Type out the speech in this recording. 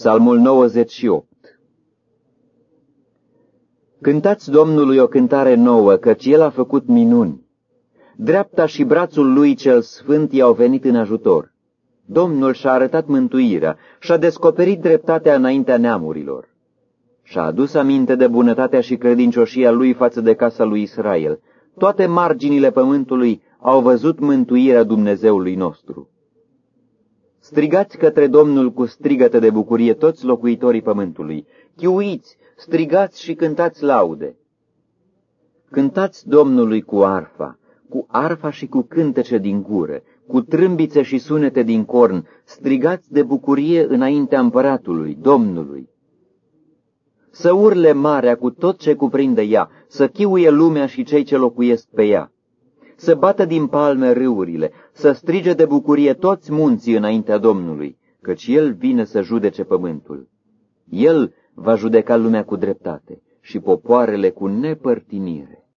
Psalmul 98 Cântați Domnului o cântare nouă, căci El a făcut minuni. Dreapta și brațul Lui cel Sfânt i-au venit în ajutor. Domnul și-a arătat mântuirea și-a descoperit dreptatea înaintea neamurilor. Și-a adus aminte de bunătatea și credincioșia Lui față de casa lui Israel. Toate marginile pământului au văzut mântuirea Dumnezeului nostru. Strigați către Domnul cu strigăte de bucurie toți locuitorii pământului. Chiuiți, strigați și cântați laude. Cântați Domnului cu arfa, cu arfa și cu cântece din gură, cu trâmbițe și sunete din corn, strigați de bucurie înaintea împăratului, Domnului. Să urle marea cu tot ce cuprinde ea, să chiuie lumea și cei ce locuiesc pe ea să bată din palme râurile, să strige de bucurie toți munții înaintea Domnului, căci El vine să judece pământul. El va judeca lumea cu dreptate și popoarele cu nepărtinire.